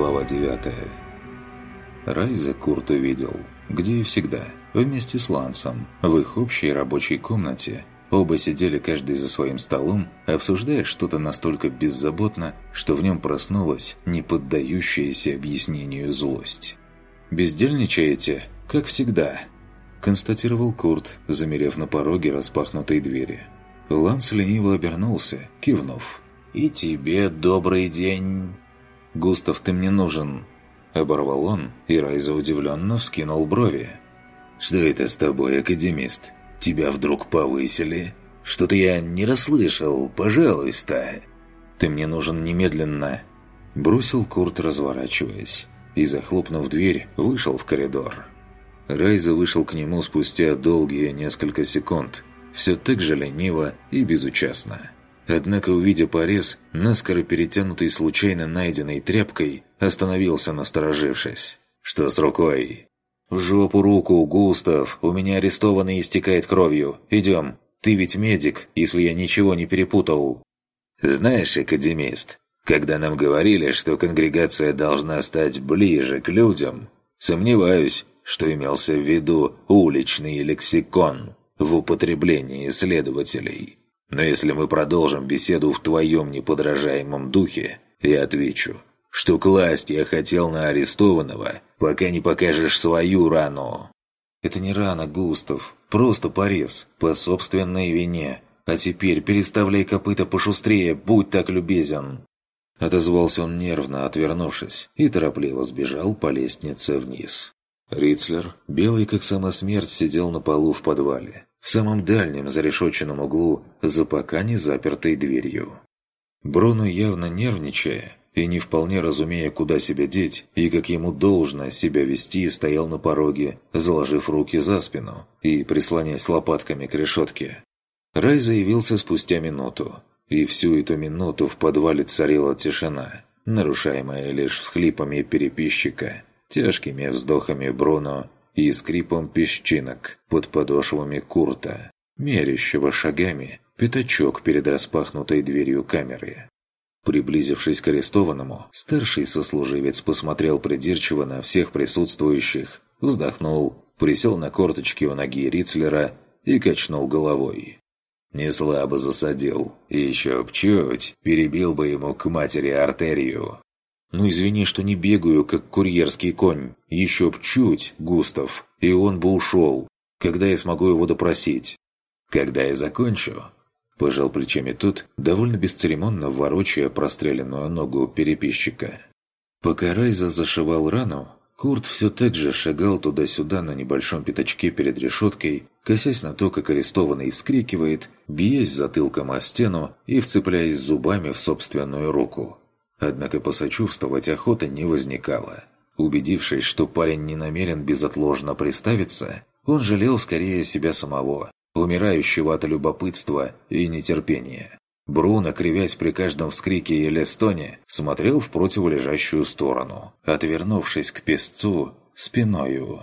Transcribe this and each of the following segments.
Глава 9 Райза Курт увидел, где и всегда, вместе с Лансом, в их общей рабочей комнате. Оба сидели каждый за своим столом, обсуждая что-то настолько беззаботно, что в нем проснулась неподдающаяся объяснению злость. «Бездельничаете, как всегда», – констатировал Курт, замерев на пороге распахнутой двери. Ланс лениво обернулся, кивнув. «И тебе добрый день!» «Густав, ты мне нужен!» Оборвал он, и Райза удивленно вскинул брови. «Что это с тобой, академист? Тебя вдруг повысили? Что-то я не расслышал, пожалуйста!» «Ты мне нужен немедленно!» Бросил Курт, разворачиваясь, и, захлопнув дверь, вышел в коридор. Райза вышел к нему спустя долгие несколько секунд, все так же лениво и безучастно. Однако, увидя порез, наскоро перетянутый случайно найденной тряпкой, остановился, насторожившись. «Что с рукой?» «В жопу руку, Густав! У меня арестованный истекает кровью. Идем. Ты ведь медик, если я ничего не перепутал». «Знаешь, академист, когда нам говорили, что конгрегация должна стать ближе к людям, сомневаюсь, что имелся в виду уличный лексикон в употреблении исследователей». Но если мы продолжим беседу в твоем неподражаемом духе, я отвечу, что класть я хотел на арестованного, пока не покажешь свою рану». «Это не рана, Густав, просто порез, по собственной вине. А теперь переставляй копыта пошустрее, будь так любезен». Отозвался он нервно, отвернувшись, и торопливо сбежал по лестнице вниз. Рицлер, белый как сама смерть, сидел на полу в подвале, в самом дальнем зарешоченном углу, за пока не запертой дверью. Бруно, явно нервничая и не вполне разумея, куда себя деть и как ему должно себя вести, стоял на пороге, заложив руки за спину и прислоняясь лопатками к решетке. Рай заявился спустя минуту, и всю эту минуту в подвале царила тишина, нарушаемая лишь всхлипами переписчика, тяжкими вздохами Бруно и скрипом песчинок под подошвами Курта, мерящего шагами пятачок перед распахнутой дверью камеры. Приблизившись к арестованному, старший сослуживец посмотрел придирчиво на всех присутствующих, вздохнул, присел на корточки у ноги Рицлера и качнул головой. Не слабо засадил, еще б перебил бы ему к матери артерию. «Ну извини, что не бегаю, как курьерский конь. Еще б чуть, Густав, и он бы ушел. Когда я смогу его допросить?» «Когда я закончу?» Пожал плечами тот, довольно бесцеремонно ворочая простреленную ногу переписчика. Пока Райза зашивал рану, Курт все так же шагал туда-сюда на небольшом пятачке перед решеткой, косясь на то, как арестованный вскрикивает, биясь затылком о стену и вцепляясь зубами в собственную руку. Однако посочувствовать охоты не возникало. Убедившись, что парень не намерен безотложно приставиться, он жалел скорее себя самого, умирающего от любопытства и нетерпения. Бруно, кривясь при каждом вскрике или стоне, смотрел в противолежащую сторону, отвернувшись к песцу спиною.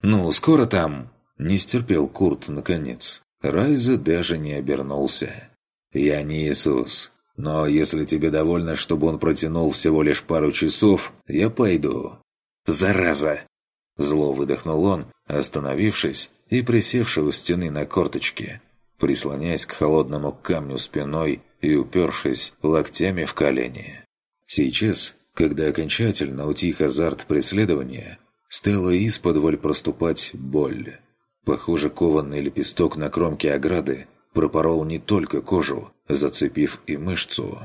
«Ну, скоро там!» – не стерпел Курт наконец. Райза даже не обернулся. «Я не Иисус. Но если тебе довольно, чтобы он протянул всего лишь пару часов, я пойду». «Зараза!» Зло выдохнул он, остановившись и присевший у стены на корточке, прислоняясь к холодному камню спиной и упершись локтями в колени. Сейчас, когда окончательно утих азарт преследования, стала исподволь проступать боль. Похоже, кованный лепесток на кромке ограды пропорол не только кожу, зацепив и мышцу.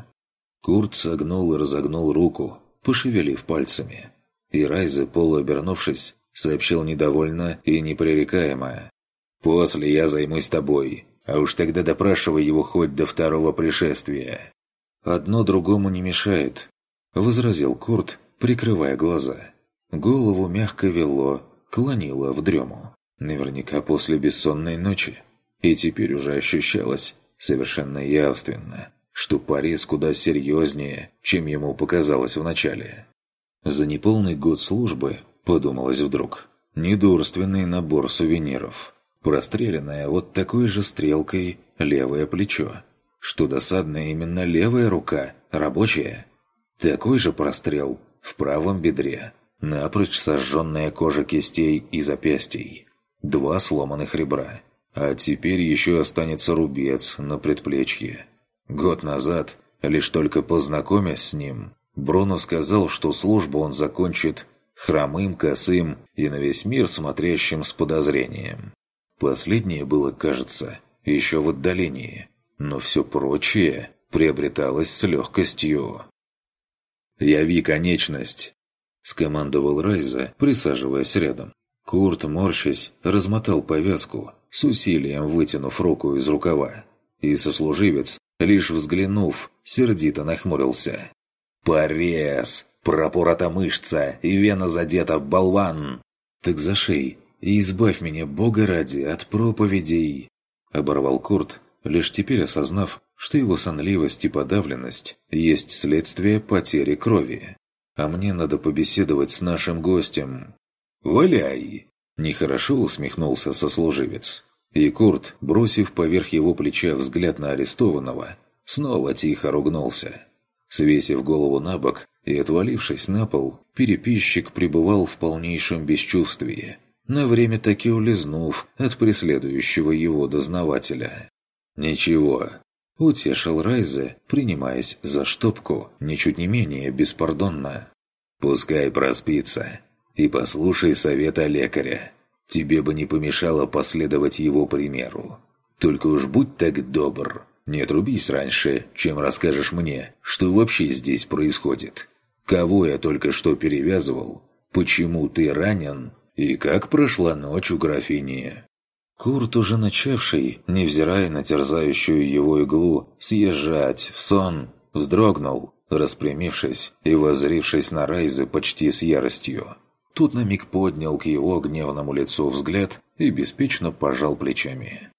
Курт согнул и разогнул руку, пошевелив пальцами. И Райзе, полуобернувшись, сообщил недовольно и непререкаемо. «После я займусь тобой, а уж тогда допрашивай его хоть до второго пришествия». «Одно другому не мешает», — возразил Курт, прикрывая глаза. Голову мягко вело, клонило в дрему. Наверняка после бессонной ночи. И теперь уже ощущалось совершенно явственно, что порез куда серьезнее, чем ему показалось вначале. За неполный год службы, подумалось вдруг, недурственный набор сувениров. Простреленное вот такой же стрелкой левое плечо. Что досадно, именно левая рука, рабочая. Такой же прострел в правом бедре, напрочь сожженная кожа кистей и запястий, два сломанных ребра, а теперь еще останется рубец на предплечье. Год назад, лишь только познакомясь с ним, Бруно сказал, что службу он закончит хромым, косым и на весь мир смотрящим с подозрением. Последнее было, кажется, еще в отдалении, но все прочее приобреталось с легкостью. «Яви конечность!» – скомандовал Райза, присаживаясь рядом. Курт, морщась, размотал повязку, с усилием вытянув руку из рукава. И сослуживец, лишь взглянув, сердито нахмурился. «Порез! Пропорота мышца и вена задета, болван!» «Так за шеей, и избавь меня, Бога ради, от проповедей!» Оборвал Курт, лишь теперь осознав, что его сонливость и подавленность есть следствие потери крови. «А мне надо побеседовать с нашим гостем». «Валяй!» – нехорошо усмехнулся сослуживец. И Курт, бросив поверх его плеча взгляд на арестованного, снова тихо ругнулся. Свесив голову на бок и отвалившись на пол, переписчик пребывал в полнейшем бесчувствии, на время таки улизнув от преследующего его дознавателя. «Ничего», – утешил Райзе, принимаясь за штопку, ничуть не менее беспардонно. «Пускай проспится. И послушай совета лекаря. Тебе бы не помешало последовать его примеру. Только уж будь так добр, не отрубись раньше, чем расскажешь мне, что вообще здесь происходит. Кого я только что перевязывал, почему ты ранен и как прошла ночь у графини». Курт, уже начавший, невзирая на терзающую его иглу, съезжать в сон, вздрогнул, распрямившись и воззрившись на Райзы почти с яростью. Тут на миг поднял к его гневному лицу взгляд и беспечно пожал плечами.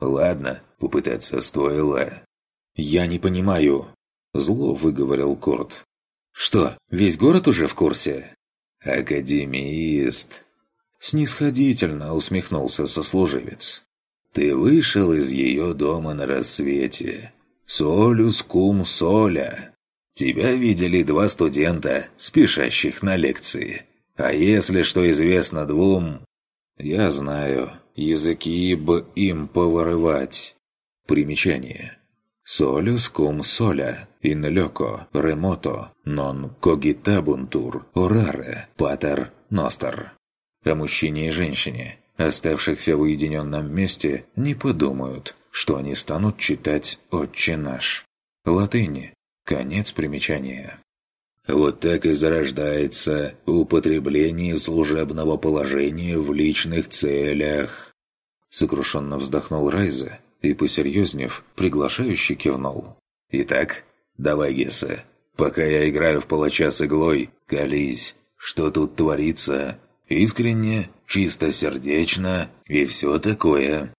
«Ладно, попытаться стоило». «Я не понимаю», – зло выговорил Корт. «Что, весь город уже в курсе?» «Академист», – снисходительно усмехнулся сослуживец. «Ты вышел из ее дома на рассвете. Солюс кум соля. Тебя видели два студента, спешащих на лекции. А если что известно двум...» «Я знаю», языки б им повырывать. Примечание. Солюс кум соля, ин лёко, ремото, нон когитабунтур, ораре, патер, ностер. О мужчине и женщине, оставшихся в уединенном месте, не подумают, что они станут читать «Отче наш». Латыни. Конец примечания. Вот так и зарождается употребление служебного положения в личных целях. Сокрушенно вздохнул Райза и, посерьезнев, приглашающе кивнул. «Итак, давай, Гесса, пока я играю в палача с иглой, колись, что тут творится? Искренне, чистосердечно и все такое».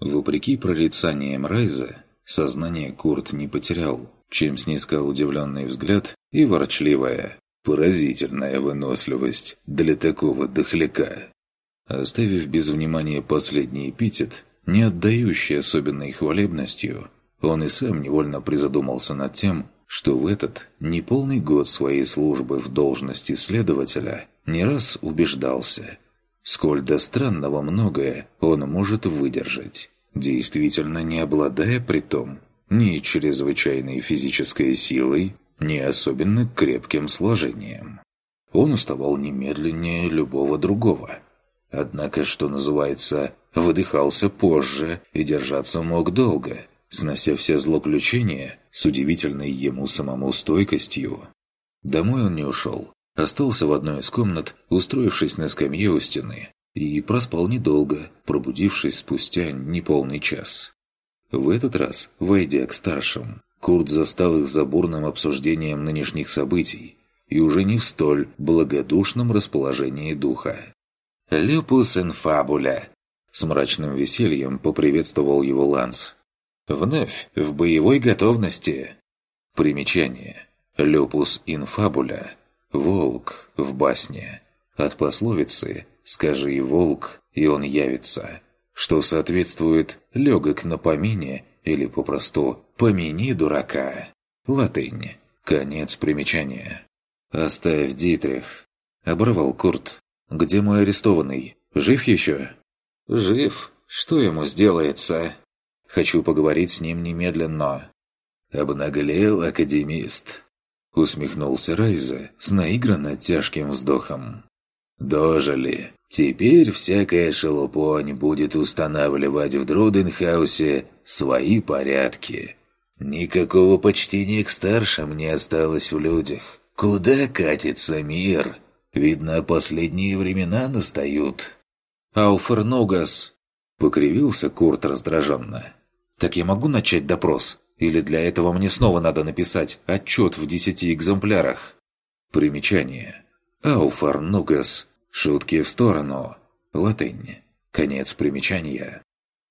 Вопреки прорицаниям Райза, сознание Курт не потерял чем снискал удивленный взгляд и ворчливая, поразительная выносливость для такого дохляка. Оставив без внимания последний эпитет, не отдающий особенной хвалебностью, он и сам невольно призадумался над тем, что в этот неполный год своей службы в должности следователя не раз убеждался, сколь до странного многое он может выдержать, действительно не обладая при том ни чрезвычайной физической силой, ни особенно крепким сложением. Он уставал немедленнее любого другого. Однако, что называется, выдыхался позже и держаться мог долго, снося все злоключения с удивительной ему самому стойкостью. Домой он не ушел. Остался в одной из комнат, устроившись на скамье у стены, и проспал недолго, пробудившись спустя неполный час. В этот раз, войдя к старшим, Курт застал их за бурным обсуждением нынешних событий и уже не в столь благодушном расположении духа. «Люпус инфабуля!» С мрачным весельем поприветствовал его Ланс. «Вновь в боевой готовности!» Примечание. «Люпус инфабуля» – «волк в басне». От пословицы «скажи волк, и он явится» что соответствует «легок на помине» или попросту «помяни дурака». Латынь. Конец примечания. «Оставь, Дитрих!» – оборвал Курт. «Где мой арестованный? Жив еще?» «Жив. Что ему сделается?» «Хочу поговорить с ним немедленно». «Обнаглел академист», – усмехнулся Райза с наигранно тяжким вздохом. «Дожили. Теперь всякая шелупонь будет устанавливать в Друденхаусе свои порядки. Никакого почтения к старшим не осталось в людях. Куда катится мир? Видно, последние времена настают». «Ауфернугас!» – покривился Курт раздраженно. «Так я могу начать допрос?» Или для этого мне снова надо написать отчет в десяти экземплярах? Примечание. Ауфар нугас. Шутки в сторону. Латынь. Конец примечания.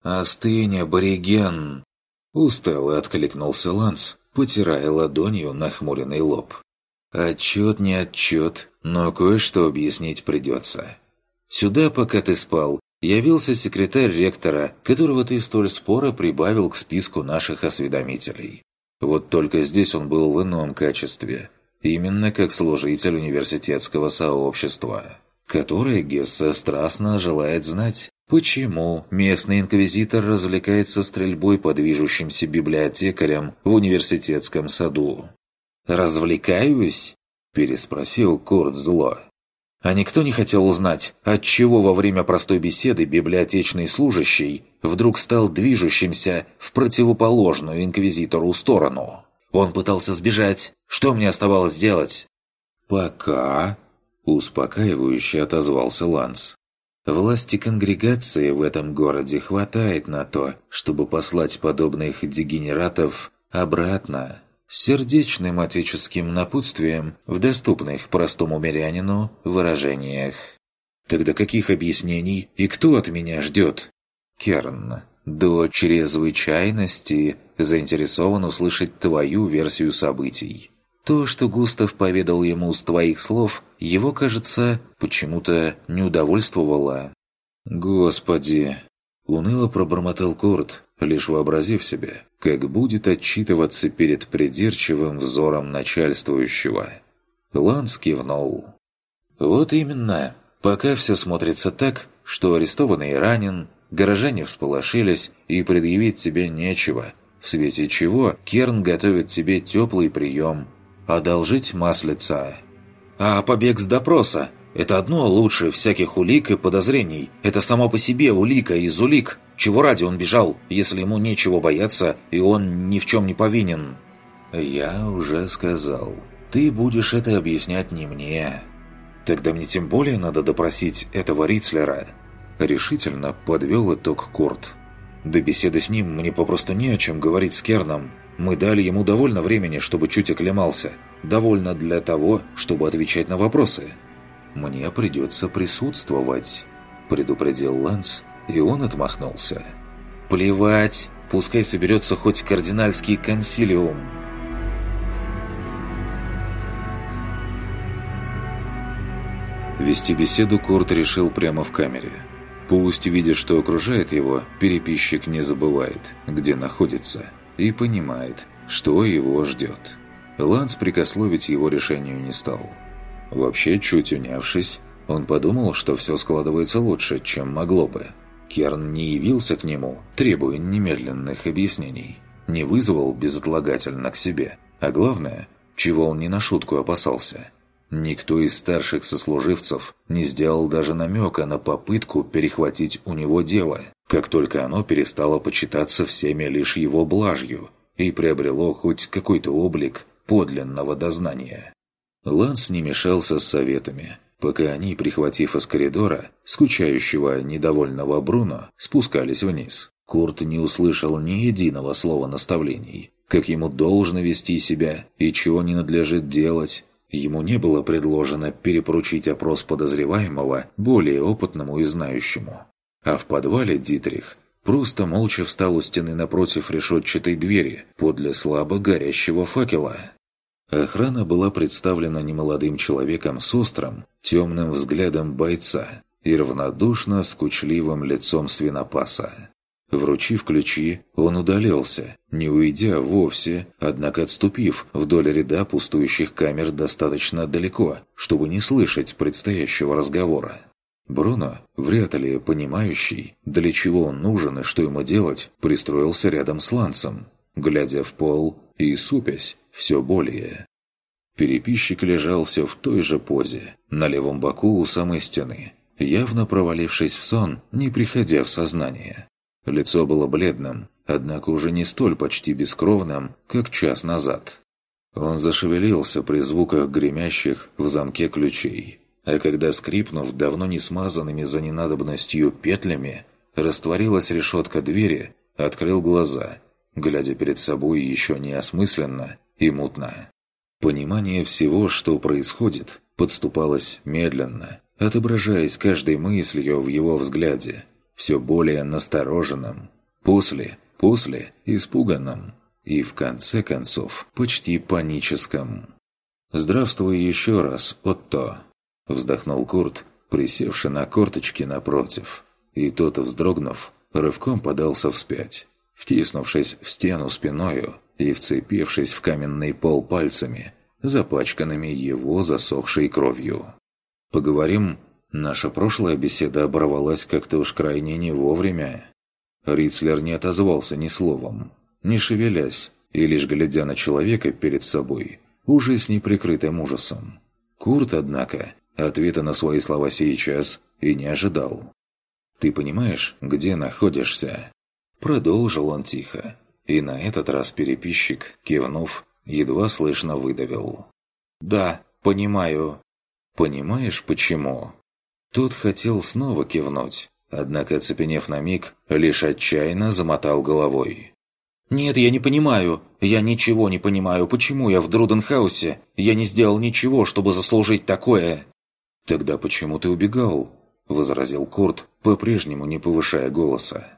«Остынь, абориген!» Устало откликнулся Ланс, потирая ладонью нахмуренный лоб. «Отчет не отчет, но кое-что объяснить придется. Сюда, пока ты спал, явился секретарь ректора, которого ты столь споро прибавил к списку наших осведомителей. Вот только здесь он был в ином качестве, именно как служитель университетского сообщества, которое Гесса страстно желает знать, почему местный инквизитор развлекается стрельбой по движущимся библиотекарям в университетском саду. «Развлекаюсь?» – переспросил Курт зло. А никто не хотел узнать, отчего во время простой беседы библиотечный служащий вдруг стал движущимся в противоположную инквизитору сторону. Он пытался сбежать. Что мне оставалось делать? «Пока...» – успокаивающе отозвался Ланс. «Власти конгрегации в этом городе хватает на то, чтобы послать подобных дегенератов обратно с сердечным отеческим напутствием в доступных простому мирянину выражениях. Тогда каких объяснений и кто от меня ждет? Керн, до чрезвычайности заинтересован услышать твою версию событий. То, что Густав поведал ему с твоих слов, его, кажется, почему-то не удовольствовало. «Господи!» – уныло пробормотал Курт, лишь вообразив себе, как будет отчитываться перед придирчивым взором начальствующего. Ланс кивнул. «Вот именно. Пока все смотрится так, что арестованный ранен, горожане всполошились и предъявить тебе нечего, в свете чего Керн готовит тебе теплый прием. Одолжить маслица». «А побег с допроса? Это одно лучше всяких улик и подозрений. Это само по себе улика из улик. Чего ради он бежал, если ему нечего бояться, и он ни в чем не повинен?» «Я уже сказал. Ты будешь это объяснять не мне. Тогда мне тем более надо допросить этого Рицлера». Решительно подвел итог Курт. До беседы с ним мне попросту не о чем говорить с Керном. Мы дали ему довольно времени, чтобы чуть оклемался. Довольно для того, чтобы отвечать на вопросы. «Мне придется присутствовать», – предупредил Ланс, и он отмахнулся. «Плевать, пускай соберется хоть кардинальский консилиум». Вести беседу Курт решил прямо в камере. Пусть, видя, что окружает его, переписчик не забывает, где находится, и понимает, что его ждет. Ланс прикословить его решению не стал. Вообще, чуть унявшись, он подумал, что все складывается лучше, чем могло бы. Керн не явился к нему, требуя немедленных объяснений, не вызвал безотлагательно к себе, а главное, чего он не на шутку опасался. Никто из старших сослуживцев не сделал даже намека на попытку перехватить у него дело, как только оно перестало почитаться всеми лишь его блажью и приобрело хоть какой-то облик подлинного дознания. Ланс не мешался с советами, пока они, прихватив из коридора, скучающего недовольного Бруно, спускались вниз. Курт не услышал ни единого слова наставлений, как ему должно вести себя и чего не надлежит делать. Ему не было предложено перепоручить опрос подозреваемого более опытному и знающему. А в подвале Дитрих просто молча встал у стены напротив решетчатой двери подле слабо горящего факела. Охрана была представлена немолодым человеком с острым, темным взглядом бойца и равнодушно скучливым лицом свинопаса. Вручив ключи, он удалился, не уйдя вовсе, однако отступив вдоль ряда пустующих камер достаточно далеко, чтобы не слышать предстоящего разговора. Бруно, вряд ли понимающий, для чего он нужен и что ему делать, пристроился рядом с Лансом, глядя в пол и супясь все более. Переписчик лежал все в той же позе, на левом боку у самой стены, явно провалившись в сон, не приходя в сознание. Лицо было бледным, однако уже не столь почти бескровным, как час назад. Он зашевелился при звуках гремящих в замке ключей. А когда, скрипнув давно не смазанными за ненадобностью петлями, растворилась решетка двери, открыл глаза, глядя перед собой еще неосмысленно и мутно. Понимание всего, что происходит, подступалось медленно, отображаясь каждой мыслью в его взгляде – все более настороженным, после, после испуганным и, в конце концов, почти паническим. «Здравствуй еще раз, Отто!» – вздохнул Курт, присевший на корточки напротив. И тот, вздрогнув, рывком подался вспять, втиснувшись в стену спиною и вцепившись в каменный пол пальцами, запачканными его засохшей кровью. «Поговорим Наша прошлая беседа оборвалась как-то уж крайне не вовремя. Рицлер не отозвался ни словом, не шевелясь, и лишь глядя на человека перед собой, уже с неприкрытым ужасом. Курт, однако, ответа на свои слова сейчас и не ожидал. «Ты понимаешь, где находишься?» Продолжил он тихо, и на этот раз переписчик, кивнув, едва слышно выдавил. «Да, понимаю». «Понимаешь, почему?» Тот хотел снова кивнуть, однако, оцепенев на миг, лишь отчаянно замотал головой. «Нет, я не понимаю. Я ничего не понимаю. Почему я в Друденхаусе? Я не сделал ничего, чтобы заслужить такое». «Тогда почему ты убегал?» – возразил Курт, по-прежнему не повышая голоса.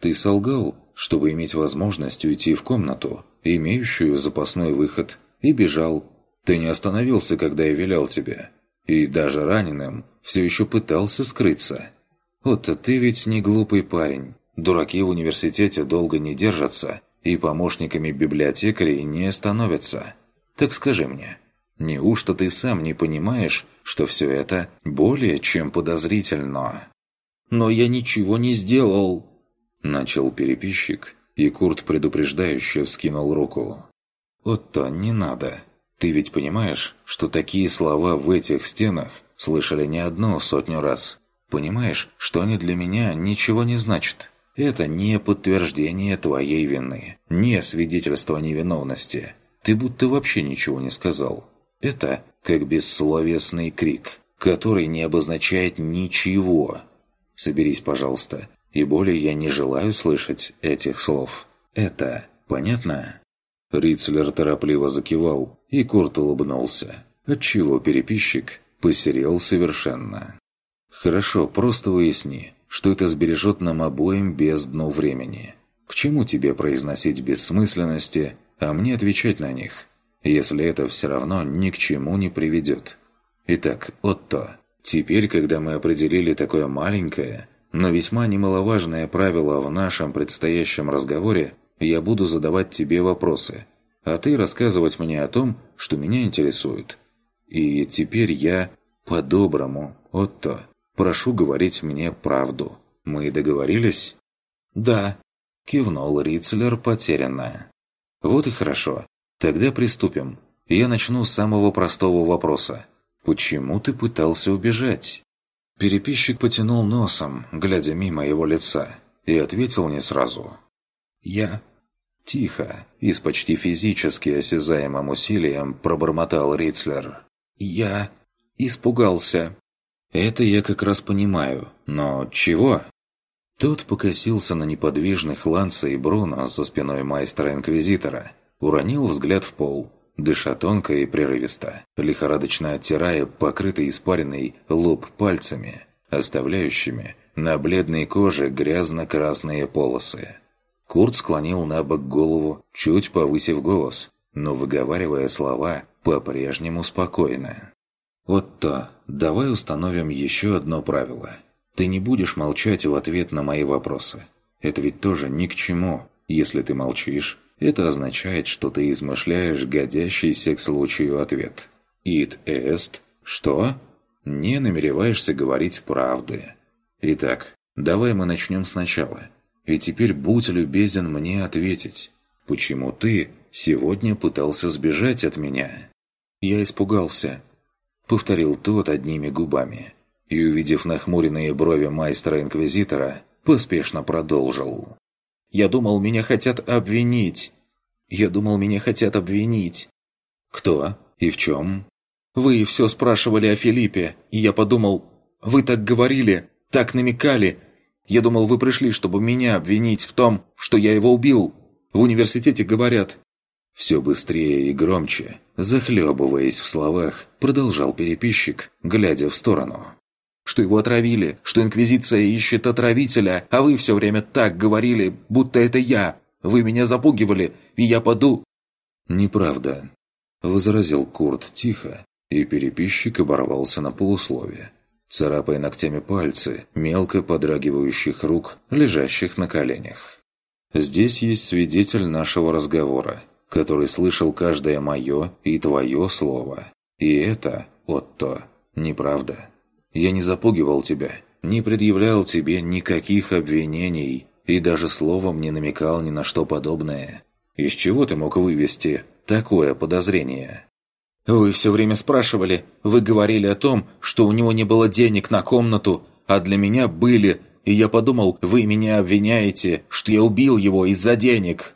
«Ты солгал, чтобы иметь возможность уйти в комнату, имеющую запасной выход, и бежал. Ты не остановился, когда я велел тебе. И даже раненым все еще пытался скрыться. Вот-то ты ведь не глупый парень. Дураки в университете долго не держатся и помощниками библиотекарей не становятся. Так скажи мне, неужто ты сам не понимаешь, что все это более чем подозрительно? «Но я ничего не сделал!» Начал переписчик, и Курт предупреждающе вскинул руку. «Отто, не надо. Ты ведь понимаешь, что такие слова в этих стенах слышали не одну сотню раз. Понимаешь, что они для меня ничего не значат. Это не подтверждение твоей вины, не свидетельство невиновности. Ты будто вообще ничего не сказал. Это как бессловесный крик, который не обозначает ничего. Соберись, пожалуйста, и более я не желаю слышать этих слов. Это понятно?» Рицлер торопливо закивал, и Курт улыбнулся, отчего переписчик посерел совершенно. «Хорошо, просто выясни, что это сбережет нам обоим бездну времени. К чему тебе произносить бессмысленности, а мне отвечать на них, если это все равно ни к чему не приведет? Итак, Отто, теперь, когда мы определили такое маленькое, но весьма немаловажное правило в нашем предстоящем разговоре, я буду задавать тебе вопросы, а ты рассказывать мне о том, что меня интересует. И теперь я по-доброму, Отто, прошу говорить мне правду. Мы договорились?» «Да», – кивнул Рицлер потерянно. «Вот и хорошо. Тогда приступим. Я начну с самого простого вопроса. Почему ты пытался убежать?» Переписчик потянул носом, глядя мимо его лица, и ответил не сразу. «Я Тихо и с почти физически осязаемым усилием пробормотал Рицлер. «Я испугался». «Это я как раз понимаю. Но чего?» Тот покосился на неподвижных Ланса и Бруно за спиной майстра-инквизитора, уронил взгляд в пол, дыша тонко и прерывисто, лихорадочно оттирая покрытый испаренный лоб пальцами, оставляющими на бледной коже грязно-красные полосы. Курт склонил на бок голову, чуть повысив голос, но выговаривая слова по-прежнему спокойно. «Отто, давай установим еще одно правило. Ты не будешь молчать в ответ на мои вопросы. Это ведь тоже ни к чему. Если ты молчишь, это означает, что ты измышляешь годящийся к случаю ответ. «Ит эст» – что? Не намереваешься говорить правды. Итак, давай мы начнем сначала. И теперь будь любезен мне ответить. Почему ты сегодня пытался сбежать от меня? Я испугался. Повторил тот одними губами. И, увидев нахмуренные брови майстра-инквизитора, поспешно продолжил. «Я думал, меня хотят обвинить. Я думал, меня хотят обвинить». «Кто? И в чем?» «Вы все спрашивали о Филиппе, и я подумал, вы так говорили, так намекали. Я думал, вы пришли, чтобы меня обвинить в том, что я его убил. В университете говорят». Все быстрее и громче, захлебываясь в словах, продолжал переписчик, глядя в сторону что его отравили, что Инквизиция ищет отравителя, а вы все время так говорили, будто это я. Вы меня запугивали, и я поду...» «Неправда», — возразил Курт тихо, и переписчик оборвался на полусловие, царапая ногтями пальцы мелко подрагивающих рук, лежащих на коленях. «Здесь есть свидетель нашего разговора, который слышал каждое мое и твое слово. И это, Отто, неправда». Я не запугивал тебя, не предъявлял тебе никаких обвинений и даже словом не намекал ни на что подобное. Из чего ты мог вывести такое подозрение? Вы все время спрашивали, вы говорили о том, что у него не было денег на комнату, а для меня были, и я подумал, вы меня обвиняете, что я убил его из-за денег.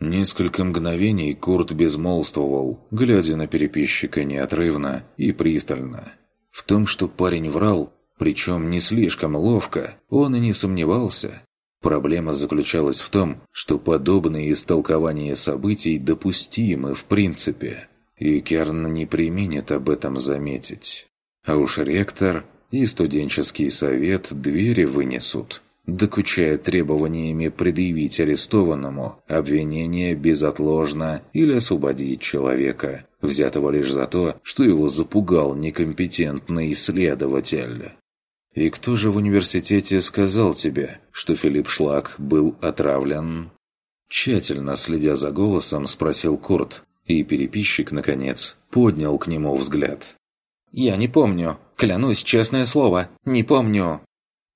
Несколько мгновений Курт безмолвствовал, глядя на переписчика неотрывно и пристально. В том, что парень врал, причем не слишком ловко, он и не сомневался. Проблема заключалась в том, что подобные истолкования событий допустимы в принципе, и Керн не применит об этом заметить. А уж ректор и студенческий совет двери вынесут, докучая требованиями предъявить арестованному обвинение безотложно или освободить человека, взятого лишь за то, что его запугал некомпетентный исследователь. «И кто же в университете сказал тебе, что Филипп Шлак был отравлен?» Тщательно следя за голосом, спросил Курт, и переписчик, наконец, поднял к нему взгляд. «Я не помню. Клянусь, честное слово, не помню».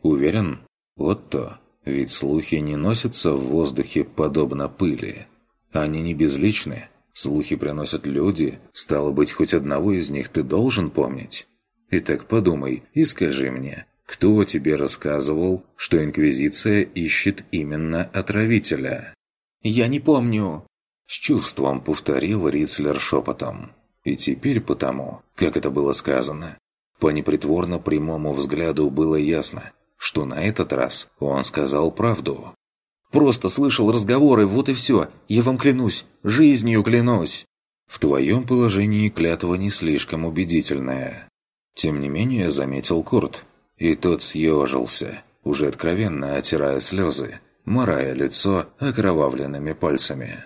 «Уверен?» Вот то. Ведь слухи не носятся в воздухе подобно пыли. Они не безличны. Слухи приносят люди. Стало быть, хоть одного из них ты должен помнить. Итак, подумай и скажи мне, кто тебе рассказывал, что Инквизиция ищет именно отравителя? «Я не помню!» С чувством повторил Рицлер шепотом. И теперь потому, как это было сказано, по непритворно прямому взгляду было ясно – что на этот раз он сказал правду. «Просто слышал разговоры, вот и все. Я вам клянусь, жизнью клянусь!» В твоем положении клятва не слишком убедительная. Тем не менее, заметил Курт. И тот съежился, уже откровенно отирая слезы, морая лицо окровавленными пальцами.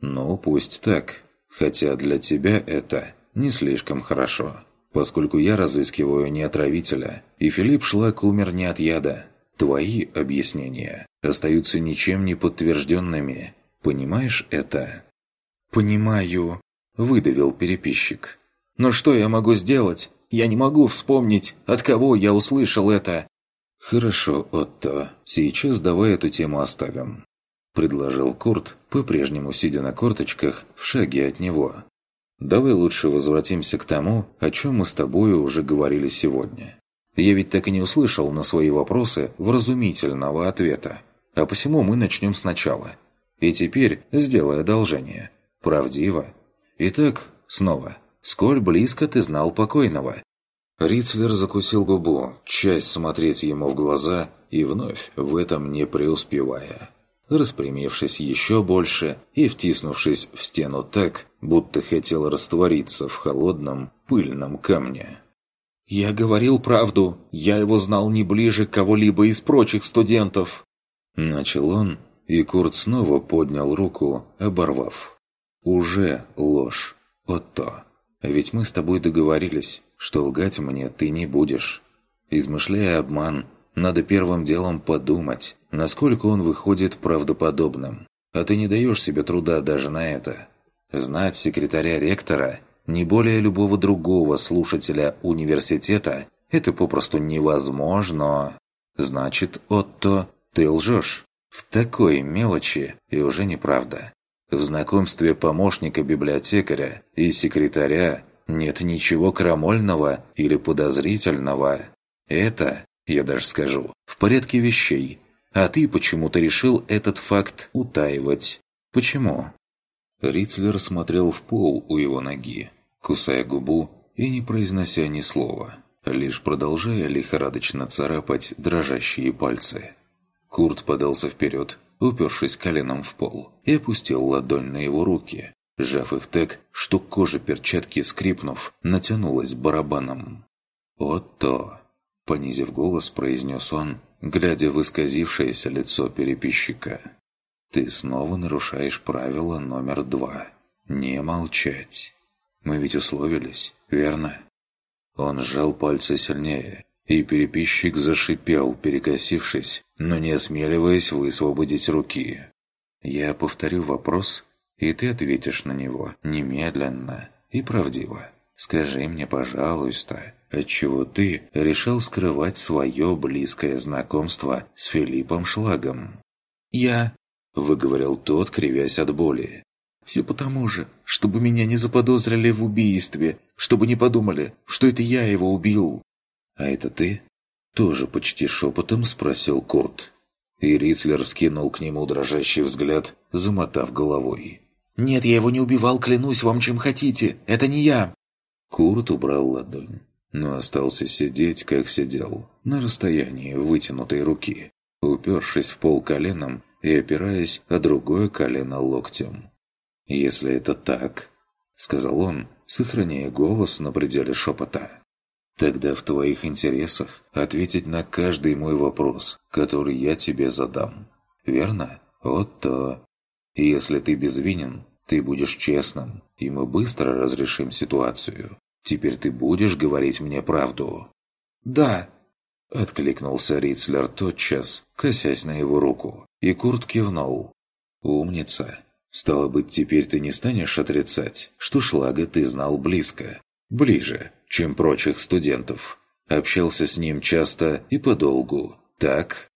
«Ну, пусть так. Хотя для тебя это не слишком хорошо поскольку я разыскиваю не отравителя, и Филипп Шлак умер не от яда. Твои объяснения остаются ничем не подтвержденными. Понимаешь это?» «Понимаю», – выдавил переписчик. «Но что я могу сделать? Я не могу вспомнить, от кого я услышал это». «Хорошо, Отто, сейчас давай эту тему оставим», – предложил Курт, по-прежнему сидя на корточках в шаге от него. Давай лучше возвратимся к тому, о чем мы с тобой уже говорили сегодня. Я ведь так и не услышал на свои вопросы вразумительного ответа. А посему мы начнем сначала. И теперь сделай одолжение. Правдиво. Итак, снова. Сколь близко ты знал покойного? Рицлер закусил губу, часть смотреть ему в глаза и вновь в этом не преуспевая распрямившись еще больше и втиснувшись в стену так, будто хотел раствориться в холодном, пыльном камне. «Я говорил правду. Я его знал не ближе кого-либо из прочих студентов». Начал он, и Курт снова поднял руку, оборвав. «Уже ложь, Отто. Ведь мы с тобой договорились, что лгать мне ты не будешь. Измышляя обман, надо первым делом подумать, насколько он выходит правдоподобным. А ты не даешь себе труда даже на это. Знать секретаря ректора не более любого другого слушателя университета – это попросту невозможно. Значит, Отто, ты лжешь. В такой мелочи и уже неправда. В знакомстве помощника библиотекаря и секретаря нет ничего крамольного или подозрительного. Это, я даже скажу, в порядке вещей. А ты почему-то решил этот факт утаивать. Почему? Рицлер смотрел в пол у его ноги, кусая губу и не произнося ни слова, лишь продолжая лихорадочно царапать дрожащие пальцы. Курт подался вперед, упершись коленом в пол, и опустил ладонь на его руки, сжав их так, что кожа перчатки, скрипнув, натянулась барабаном. «Отто!» – понизив голос, произнес он, глядя в исказившееся лицо переписчика. «Ты снова нарушаешь правило номер два. Не молчать. Мы ведь условились, верно?» Он сжал пальцы сильнее, и переписчик зашипел, перекосившись, но не осмеливаясь высвободить руки. «Я повторю вопрос, и ты ответишь на него немедленно и правдиво. Скажи мне, пожалуйста, отчего ты решил скрывать свое близкое знакомство с Филиппом Шлагом?» «Я...» – выговорил тот, кривясь от боли. «Все потому же, чтобы меня не заподозрили в убийстве, чтобы не подумали, что это я его убил». «А это ты?» Тоже почти шепотом спросил Курт. И Рицлер вскинул к нему дрожащий взгляд, замотав головой. «Нет, я его не убивал, клянусь вам, чем хотите. Это не я!» Курт убрал ладонь, но остался сидеть, как сидел, на расстоянии вытянутой руки, упершись в пол коленом и опираясь о другое колено локтем. «Если это так», — сказал он, сохраняя голос на пределе шепота, Тогда в твоих интересах ответить на каждый мой вопрос, который я тебе задам. Верно? Вот то. Если ты безвинен, ты будешь честным, и мы быстро разрешим ситуацию. Теперь ты будешь говорить мне правду?» «Да!» – откликнулся Рицлер тотчас, косясь на его руку, и Курт кивнул. «Умница! Стало быть, теперь ты не станешь отрицать, что Шлага ты знал близко, ближе, чем прочих студентов. Общался с ним часто и подолгу. Так?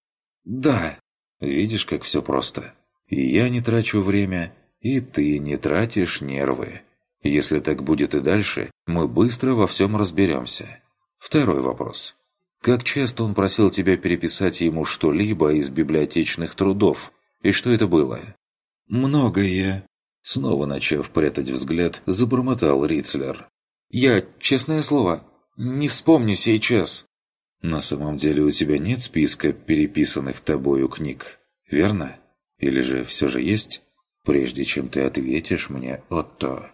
Да. Видишь, как все просто. И я не трачу время, и ты не тратишь нервы. Если так будет и дальше, мы быстро во всем разберемся. Второй вопрос. Как часто он просил тебя переписать ему что-либо из библиотечных трудов? И что это было? Многое. Снова начав прятать взгляд, забормотал Рицлер. Я, честное слово, не вспомню сейчас. На самом деле у тебя нет списка переписанных тобою книг, верно? Или же все же есть? Прежде чем ты ответишь мне, Отто.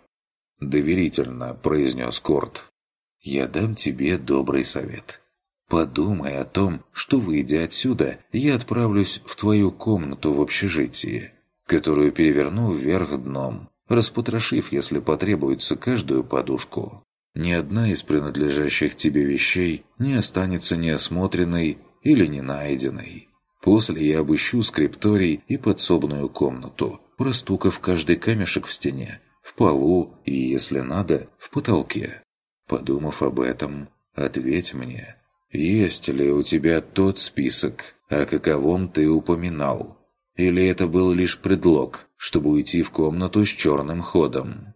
Доверительно произнес Корт. Я дам тебе добрый совет. Подумай о том, что, выйдя отсюда, я отправлюсь в твою комнату в общежитии, которую переверну вверх дном, распотрошив, если потребуется, каждую подушку. Ни одна из принадлежащих тебе вещей не останется неосмотренной или не найденной. После я обыщу скрипторий и подсобную комнату, простукав каждый камешек в стене, в полу и, если надо, в потолке. Подумав об этом, ответь мне, есть ли у тебя тот список, о каковом ты упоминал? Или это был лишь предлог, чтобы уйти в комнату с черным ходом?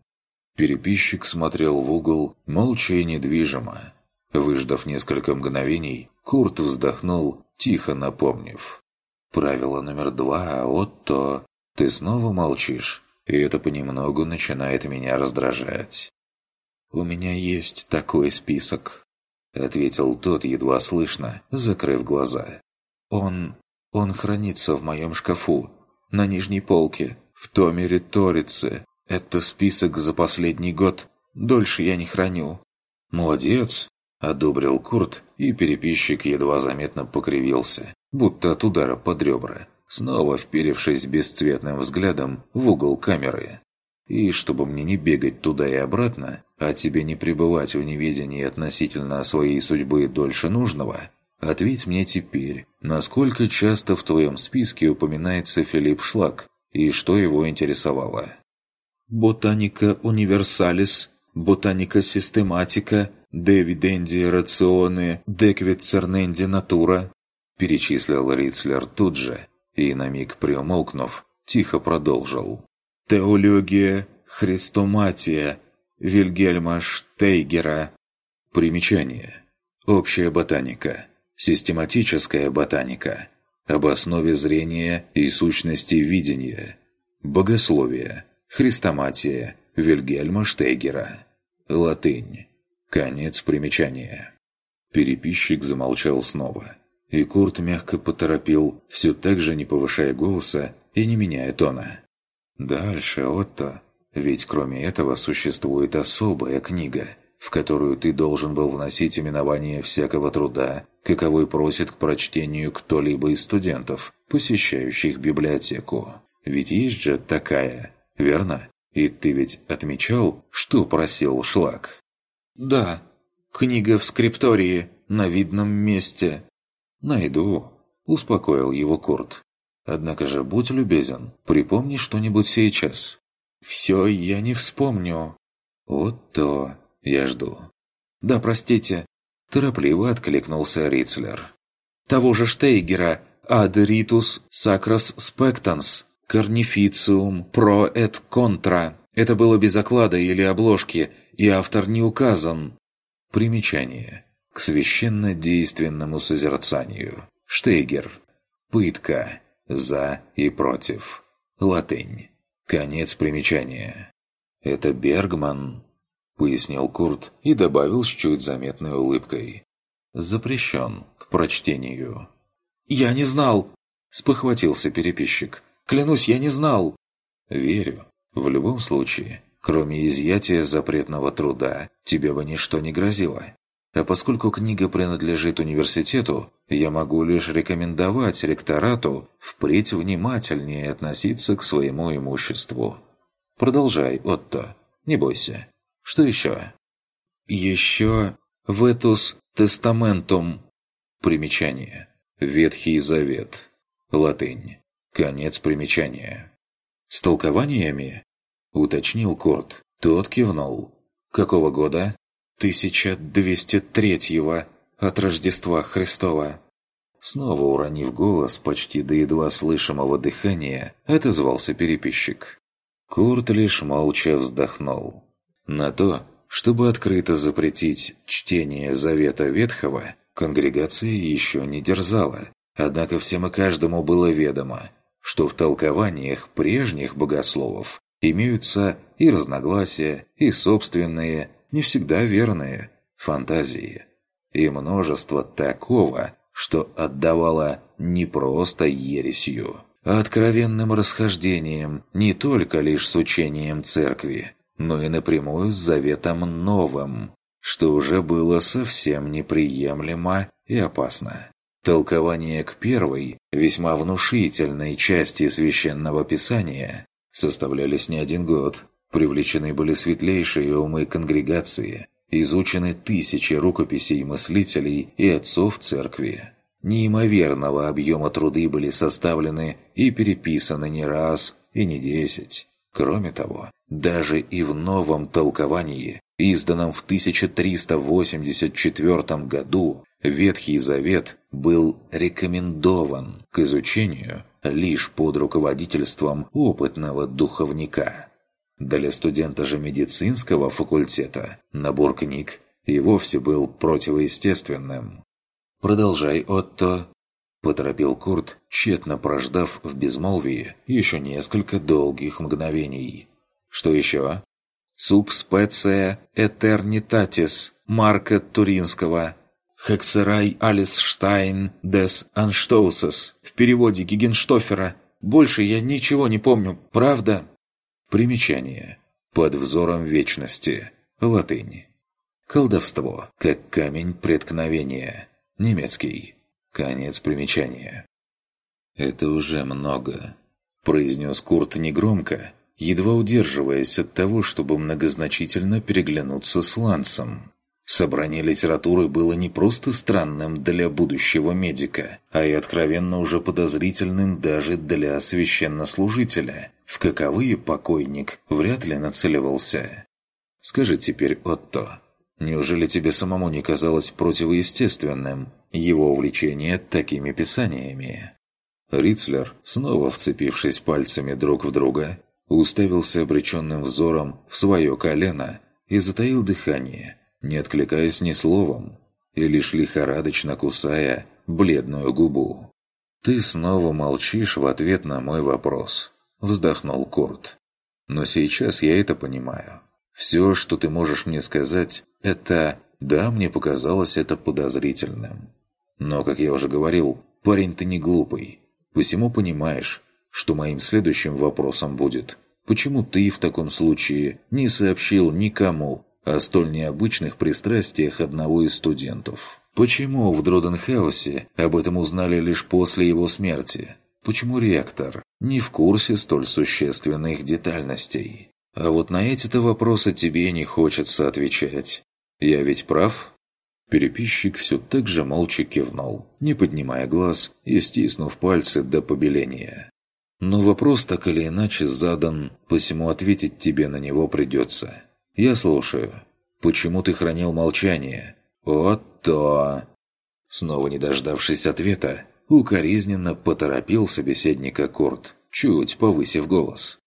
Переписчик смотрел в угол, молча и недвижимо. Выждав несколько мгновений, Курт вздохнул, тихо напомнив. «Правило номер два, Отто, ты снова молчишь, и это понемногу начинает меня раздражать». «У меня есть такой список», — ответил тот едва слышно, закрыв глаза. «Он... он хранится в моем шкафу, на нижней полке, в томе риторицы. Это список за последний год. Дольше я не храню». «Молодец», — одобрил Курт, и переписчик едва заметно покривился, будто от удара под ребра, снова вперевшись бесцветным взглядом в угол камеры. И чтобы мне не бегать туда и обратно, а тебе не пребывать в неведении относительно своей судьбы дольше нужного, Ответь мне теперь, насколько часто в твоем списке упоминается Филипп Шлак и что его интересовало? Ботаника универсалис, ботаника систематика, девиденди рационе, деквицерненди натура, перечислил Рицлер тут же и, на миг приумолкнув, тихо продолжил. Теология, христоматия, Вильгельма Штейгера. Примечание. Общая ботаника. Систематическая ботаника. Об основе зрения и сущности видения. Богословие. Христоматия. Вильгельма Штейгера. Латынь. Конец примечания. Переписчик замолчал снова. И Курт мягко поторопил, все так же не повышая голоса и не меняя тона. «Дальше, Отто. Ведь кроме этого существует особая книга, в которую ты должен был вносить именование всякого труда, каковой просит к прочтению кто-либо из студентов, посещающих библиотеку. Ведь есть же такая, верно? И ты ведь отмечал, что просил Шлак?» «Да. Книга в скриптории, на видном месте». «Найду», – успокоил его Курт. «Однако же будь любезен, припомни что-нибудь сейчас». «Все я не вспомню». «Вот то. Я жду». «Да, простите». Торопливо откликнулся Рицлер. «Того же Штейгера. Ritus sacras spectans. Carnificium pro et contra». Это было без оклада или обложки, и автор не указан. Примечание. К священно-действенному созерцанию. Штейгер. Пытка. За и против. Латынь. Конец примечания. «Это Бергман», — пояснил Курт и добавил с чуть заметной улыбкой. «Запрещен к прочтению». «Я не знал!» — спохватился переписчик. «Клянусь, я не знал!» «Верю. В любом случае, кроме изъятия запретного труда, тебе бы ничто не грозило. А поскольку книга принадлежит университету, я могу лишь рекомендовать ректорату впредь внимательнее относиться к своему имуществу. Продолжай, Отто. Не бойся. Что еще? Еще «Ветус тестаментум». Примечание. Ветхий Завет. Латынь. Конец примечания. «С толкованиями?» – уточнил Корт. Тот кивнул. «Какого года?» 1203-го от Рождества Христова». Снова уронив голос почти до едва слышимого дыхания, отозвался переписчик. Курт лишь молча вздохнул. На то, чтобы открыто запретить чтение Завета Ветхого, конгрегация еще не дерзала. Однако всем и каждому было ведомо, что в толкованиях прежних богословов имеются и разногласия, и собственные, не всегда верные, фантазии. И множество такого, что отдавало не просто ересью, а откровенным расхождением не только лишь с учением церкви, но и напрямую с заветом новым, что уже было совсем неприемлемо и опасно. Толкование к первой, весьма внушительной части Священного Писания составлялись не один год, Привлечены были светлейшие умы конгрегации, изучены тысячи рукописей мыслителей и отцов церкви. Неимоверного объема труды были составлены и переписаны не раз и не десять. Кроме того, даже и в новом толковании, изданном в 1384 году, Ветхий Завет был рекомендован к изучению лишь под руководительством опытного духовника. Для студента же медицинского факультета набор книг и вовсе был противоестественным. «Продолжай, Отто», – поторопил Курт, тщетно прождав в безмолвии еще несколько долгих мгновений. «Что еще?» «Субспеция этернитатис» Марка Туринского. «Хексерай Алис Штайн дес Анштоусес» в переводе Гигенштофера. Больше я ничего не помню, правда?» Примечание. Под взором вечности. Латынь. Колдовство, как камень преткновения. Немецкий. Конец примечания. «Это уже много», – произнес Курт негромко, едва удерживаясь от того, чтобы многозначительно переглянуться с Лансом. Собрание литературы было не просто странным для будущего медика, а и откровенно уже подозрительным даже для священнослужителя, в каковые покойник вряд ли нацеливался. Скажи теперь, Отто, неужели тебе самому не казалось противоестественным его увлечение такими писаниями? Рицлер, снова вцепившись пальцами друг в друга, уставился обреченным взором в свое колено и затаил дыхание – не откликаясь ни словом, и лишь лихорадочно кусая бледную губу. «Ты снова молчишь в ответ на мой вопрос», – вздохнул Курт. «Но сейчас я это понимаю. Все, что ты можешь мне сказать, это «да, мне показалось это подозрительным». Но, как я уже говорил, парень ты не глупый, посему понимаешь, что моим следующим вопросом будет «почему ты в таком случае не сообщил никому о столь необычных пристрастиях одного из студентов. Почему в Дроденхаусе об этом узнали лишь после его смерти? Почему ректор не в курсе столь существенных детальностей? А вот на эти-то вопросы тебе не хочется отвечать. Я ведь прав? Переписчик все так же молча кивнул, не поднимая глаз и стиснув пальцы до побеления. Но вопрос так или иначе задан, посему ответить тебе на него придется. «Я слушаю. Почему ты хранил молчание?» «Вот то!» Снова не дождавшись ответа, укоризненно поторопил собеседника Курт, чуть повысив голос.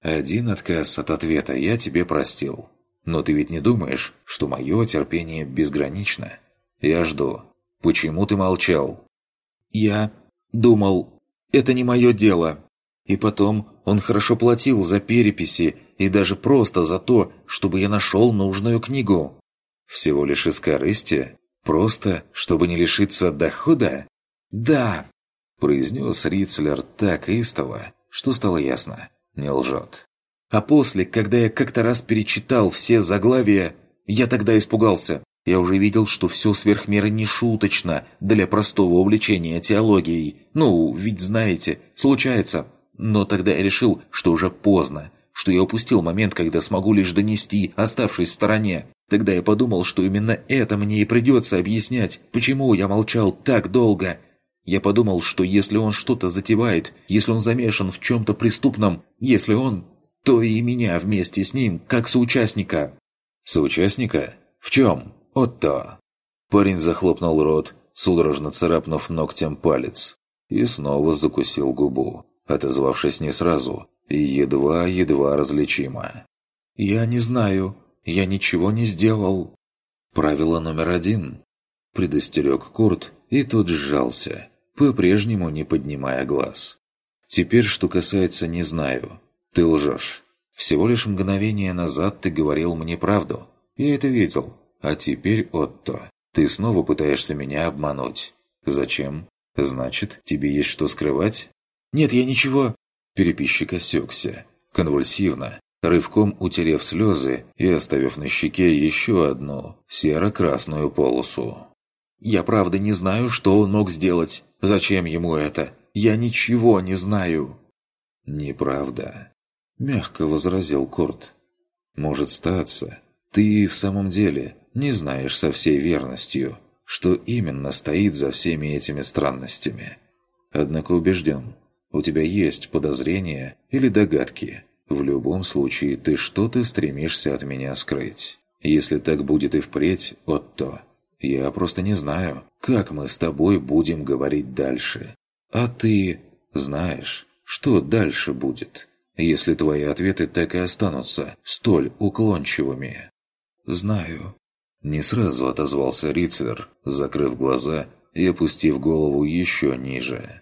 «Один отказ от ответа я тебе простил. Но ты ведь не думаешь, что мое терпение безгранично? Я жду. Почему ты молчал?» «Я думал, это не мое дело. И потом он хорошо платил за переписи и даже просто за то, чтобы я нашел нужную книгу. Всего лишь из корысти? Просто, чтобы не лишиться дохода? Да, произнес Рицлер так истово, что стало ясно, не лжет. А после, когда я как-то раз перечитал все заглавия, я тогда испугался. Я уже видел, что все сверх меры не шуточно для простого увлечения теологией. Ну, ведь знаете, случается. Но тогда я решил, что уже поздно, что я упустил момент, когда смогу лишь донести, оставшись в стороне. Тогда я подумал, что именно это мне и придется объяснять, почему я молчал так долго. Я подумал, что если он что-то затевает, если он замешан в чем-то преступном, если он, то и меня вместе с ним, как соучастника. Соучастника? В чем? Отто. Парень захлопнул рот, судорожно царапнув ногтем палец, и снова закусил губу, отозвавшись не сразу, едва-едва различимо. «Я не знаю. Я ничего не сделал». Правило номер один. Предостерег Курт и тут сжался, по-прежнему не поднимая глаз. «Теперь, что касается «не знаю». Ты лжешь. Всего лишь мгновение назад ты говорил мне правду. Я это видел. А теперь, Отто, ты снова пытаешься меня обмануть. Зачем? Значит, тебе есть что скрывать? Нет, я ничего... Переписчик осекся, конвульсивно, рывком утерев слезы и оставив на щеке еще одну серо-красную полосу. «Я правда не знаю, что он мог сделать. Зачем ему это? Я ничего не знаю!» «Неправда», — мягко возразил Корт. «Может статься, ты в самом деле не знаешь со всей верностью, что именно стоит за всеми этими странностями. Однако убежден, у тебя есть подозрения или догадки. В любом случае, ты что-то стремишься от меня скрыть. Если так будет и впредь, Отто, я просто не знаю, как мы с тобой будем говорить дальше. А ты знаешь, что дальше будет, если твои ответы так и останутся столь уклончивыми? Знаю. Не сразу отозвался Рицлер, закрыв глаза и опустив голову еще ниже.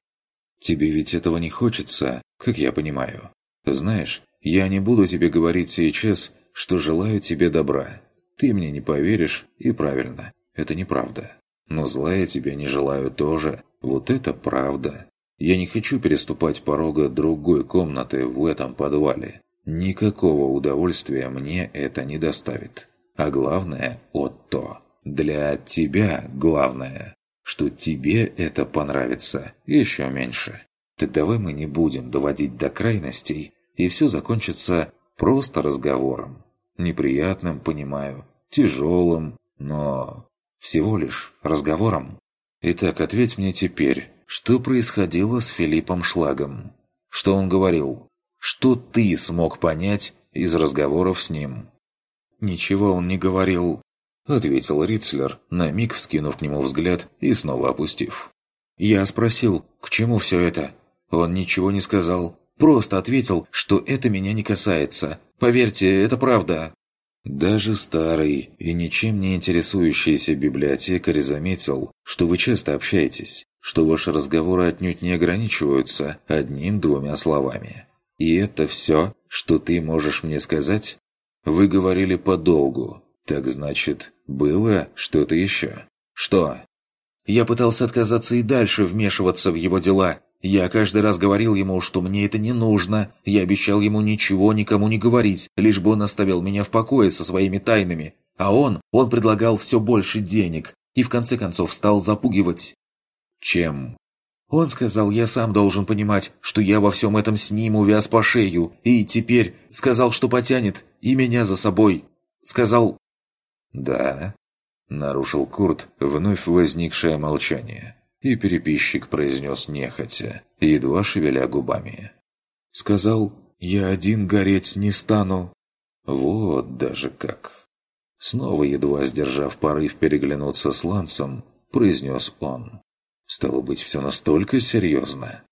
Тебе ведь этого не хочется, как я понимаю. Знаешь, я не буду тебе говорить сейчас, что желаю тебе добра. Ты мне не поверишь, и правильно, это неправда. Но зла я тебе не желаю тоже. Вот это правда. Я не хочу переступать порога другой комнаты в этом подвале. Никакого удовольствия мне это не доставит. А главное, Отто, для тебя главное что тебе это понравится еще меньше. Так давай мы не будем доводить до крайностей, и все закончится просто разговором. Неприятным, понимаю, тяжелым, Но всего лишь разговором. Итак, ответь мне теперь, что происходило с Филиппом Шлагом? Что он говорил? Что ты смог понять из разговоров с ним?» «Ничего он не говорил», — ответил Рицлер, на миг вскинув к нему взгляд и снова опустив. «Я спросил, к чему все это? Он ничего не сказал. Просто ответил, что это меня не касается. Поверьте, это правда». Даже старый и ничем не интересующийся библиотекарь заметил, что вы часто общаетесь, что ваши разговоры отнюдь не ограничиваются одним-двумя словами. И это все, что ты можешь мне сказать? Вы говорили подолгу. Так значит, было что-то еще? Что? Я пытался отказаться и дальше вмешиваться в его дела. Я каждый раз говорил ему, что мне это не нужно. Я обещал ему ничего никому не говорить, лишь бы он оставил меня в покое со своими тайнами. А он, он предлагал все больше денег. И в конце концов стал запугивать. Чем? Он сказал, я сам должен понимать, что я во всем этом с ним увяз по шею. И теперь сказал, что потянет и меня за собой. Сказал... «Да?» – нарушил Курт вновь возникшее молчание. И переписчик произнес нехотя, едва шевеля губами. «Сказал, я один гореть не стану». «Вот даже как!» Снова едва сдержав порыв переглянуться с Лансом, произнес он. Стало быть, все настолько серьезно.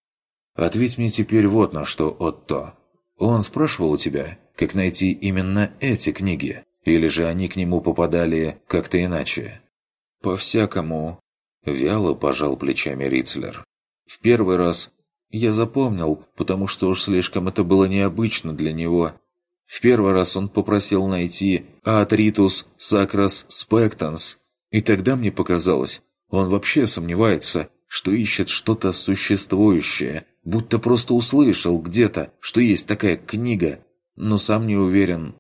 Ответь мне теперь вот на что, Отто. Он спрашивал у тебя, как найти именно эти книги? Или же они к нему попадали как-то иначе? По-всякому. Вяло пожал плечами Рицлер. В первый раз я запомнил, потому что уж слишком это было необычно для него. В первый раз он попросил найти «Атритус сакрас спектанс», и тогда мне показалось, он вообще сомневается, что ищет что-то существующее, будто просто услышал где-то, что есть такая книга, но сам не уверен.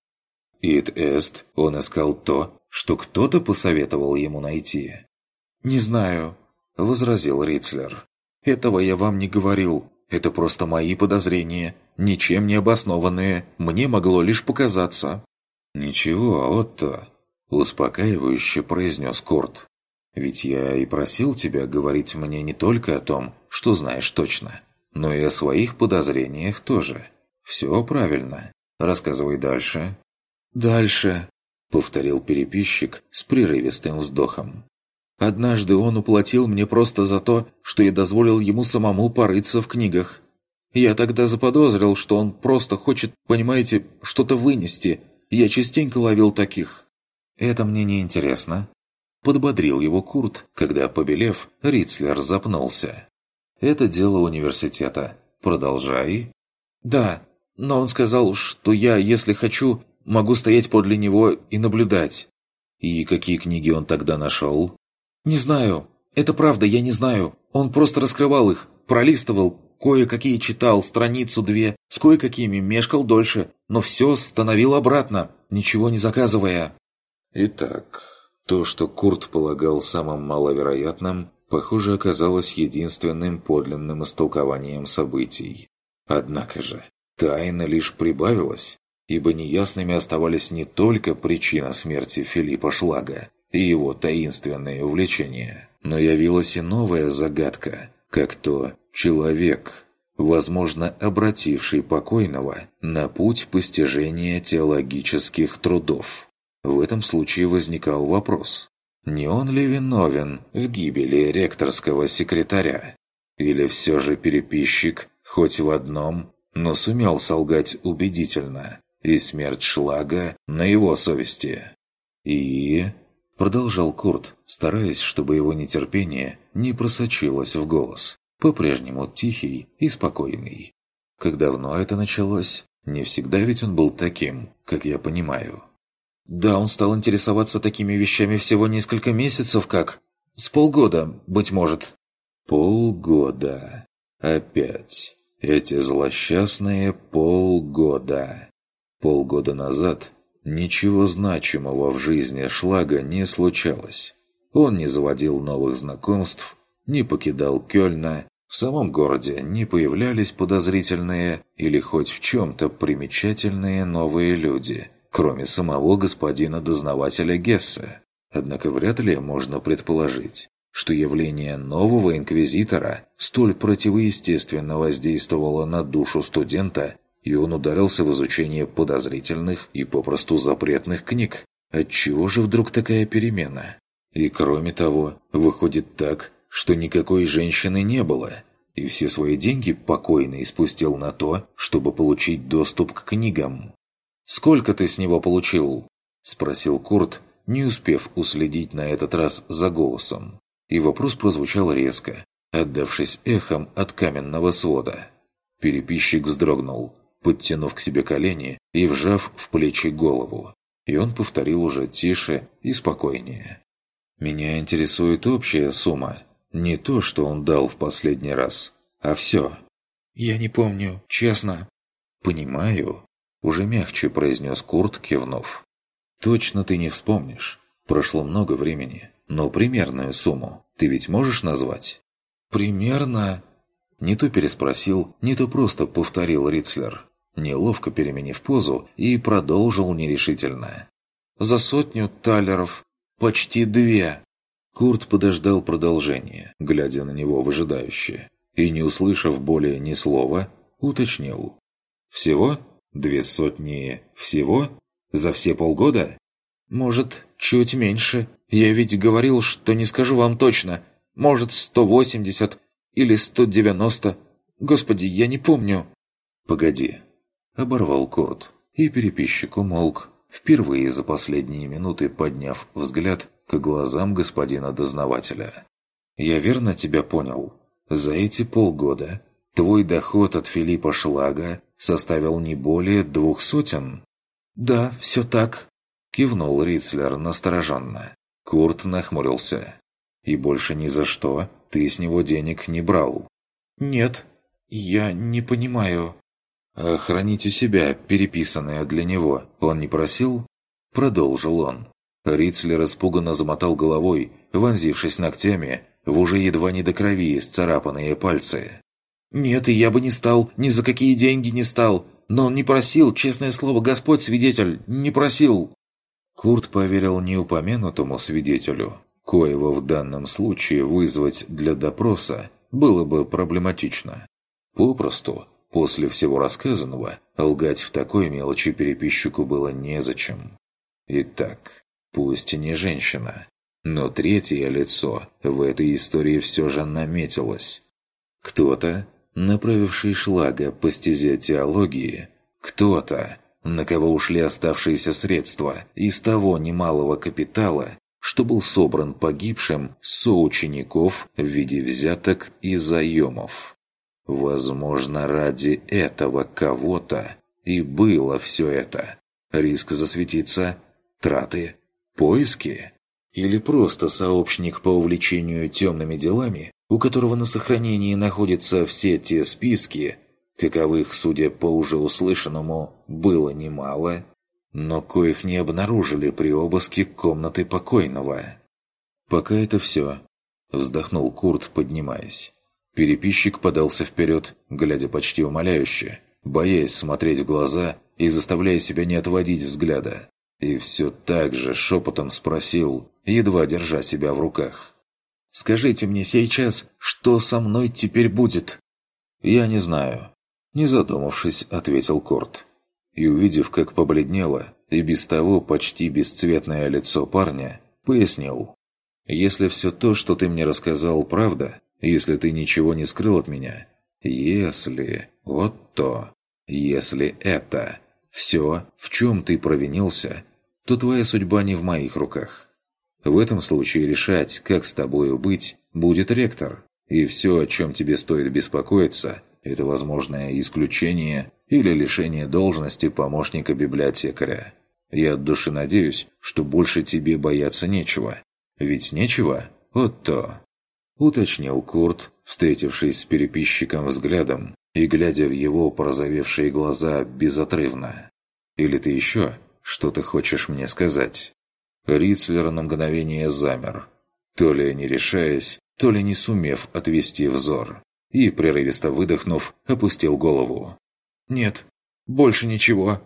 «Ит эст» он искал то, что кто-то посоветовал ему найти. «Не знаю», — возразил Рицлер. «Этого я вам не говорил. Это просто мои подозрения, ничем не обоснованные. Мне могло лишь показаться». «Ничего, Отто», — успокаивающе произнес Курт. Ведь я и просил тебя говорить мне не только о том, что знаешь точно, но и о своих подозрениях тоже. Все правильно. Рассказывай дальше». «Дальше», — повторил переписчик с прерывистым вздохом. «Однажды он уплатил мне просто за то, что я дозволил ему самому порыться в книгах. Я тогда заподозрил, что он просто хочет, понимаете, что-то вынести. Я частенько ловил таких». «Это мне не интересно», Подбодрил его Курт, когда, побелев, Рицлер запнулся. «Это дело университета. Продолжай». «Да, но он сказал, что я, если хочу, могу стоять подле него и наблюдать». «И какие книги он тогда нашел?» «Не знаю. Это правда, я не знаю. Он просто раскрывал их, пролистывал, кое-какие читал, страницу-две, с кое-какими мешкал дольше, но все становил обратно, ничего не заказывая». «Итак, то, что Курт полагал самым маловероятным, похоже, оказалось единственным подлинным истолкованием событий. Однако же, тайна лишь прибавилась, ибо неясными оставались не только причина смерти Филиппа Шлага и его таинственные увлечения, но явилась и новая загадка, как то «человек», возможно, обративший покойного на путь постижения теологических трудов. В этом случае возникал вопрос, не он ли виновен в гибели ректорского секретаря? Или все же переписчик, хоть в одном, но сумел солгать убедительно, и смерть Шлага на его совести? И... Продолжал Курт, стараясь, чтобы его нетерпение не просочилось в голос, по-прежнему тихий и спокойный. Как давно это началось? Не всегда ведь он был таким, как я понимаю. Да, он стал интересоваться такими вещами всего несколько месяцев как. С полгода, быть может. Полгода. Опять. Эти злосчастные полгода. Полгода назад ничего значимого в жизни Шлага не случалось. Он не заводил новых знакомств, не покидал Кёльна, в самом городе не появлялись подозрительные или хоть в чем-то примечательные новые люди – кроме самого господина дознавателя Гесса. Однако вряд ли можно предположить, что явление нового инквизитора столь противоестественно воздействовало на душу студента, и он ударился в изучение подозрительных и попросту запретных книг. Отчего же вдруг такая перемена? И кроме того, выходит так, что никакой женщины не было, и все свои деньги покойный спустил на то, чтобы получить доступ к книгам. «Сколько ты с него получил?» – спросил Курт, не успев уследить на этот раз за голосом. И вопрос прозвучал резко, отдавшись эхом от каменного свода. Переписчик вздрогнул, подтянув к себе колени и вжав в плечи голову. И он повторил уже тише и спокойнее. «Меня интересует общая сумма, не то, что он дал в последний раз, а все». «Я не помню, честно». «Понимаю», – уже мягче произнес Курт, кивнув. «Точно ты не вспомнишь. Прошло много времени. Но примерную сумму ты ведь можешь назвать?» «Примерно?» Не то переспросил, не то просто повторил Рицлер, неловко переменив позу, и продолжил нерешительно. «За сотню талеров. Почти две». Курт подождал продолжения, глядя на него выжидающе, и, не услышав более ни слова, уточнил. «Всего? Две сотни всего? За все полгода?» «Может, чуть меньше. Я ведь говорил, что не скажу вам точно. Может, сто восемьдесят или сто девяносто. Господи, я не помню». «Погоди». Оборвал Курт, и переписчик умолк, впервые за последние минуты подняв взгляд к глазам господина дознавателя. «Я верно тебя понял? За эти полгода твой доход от Филиппа Шлага составил не более двух сотен?» «Да, все так», – кивнул Рицлер настороженно. Курт нахмурился. «И больше ни за что ты с него денег не брал?» «Нет, я не понимаю». «А хранить у себя переписанное для него он не просил?» Продолжил он. Рицлер испуганно замотал головой, вонзившись ногтями в уже едва не до крови исцарапанные пальцы. «Нет, и я бы не стал, ни за какие деньги не стал. Но он не просил, честное слово, Господь свидетель, не просил». Курт поверил неупомянутому свидетелю, коего в данном случае вызвать для допроса было бы проблематично. Попросту, после всего рассказанного, лгать в такой мелочи переписчику было незачем. Итак, пусть и не женщина, но третье лицо в этой истории все же наметилось. Кто-то, направивший шлага по стезе теологии, кто-то, на кого ушли оставшиеся средства из того немалого капитала, что был собран погибшим соучеников в виде взяток и заемов. Возможно, ради этого кого-то и было все это. Риск засветиться, траты, поиски? Или просто сообщник по увлечению темными делами, у которого на сохранении находятся все те списки, каковых, судя по уже услышанному, было немало, но коих не обнаружили при обыске комнаты покойного. «Пока это все», – вздохнул Курт, поднимаясь. Переписчик подался вперед, глядя почти умоляюще, боясь смотреть в глаза и заставляя себя не отводить взгляда. И все так же шепотом спросил, едва держа себя в руках. «Скажите мне сейчас, что со мной теперь будет?» «Я не знаю», – не задумавшись, ответил Корт. И увидев, как побледнело и без того почти бесцветное лицо парня, пояснил. «Если все то, что ты мне рассказал, правда, если ты ничего не скрыл от меня, если вот то, если это, все, в чем ты провинился, то твоя судьба не в моих руках. В этом случае решать, как с тобою быть, будет ректор. И все, о чем тебе стоит беспокоиться, это возможное исключение или лишение должности помощника библиотекаря. Я от души надеюсь, что больше тебе бояться нечего. Ведь нечего? Вот то. Уточнил Курт, встретившись с переписчиком взглядом и глядя в его порозовевшие глаза безотрывно. «Или ты еще что-то хочешь мне сказать?» Рицлер на мгновение замер, то ли не решаясь, то ли не сумев отвести взор, и, прерывисто выдохнув, опустил голову. «Нет, больше ничего».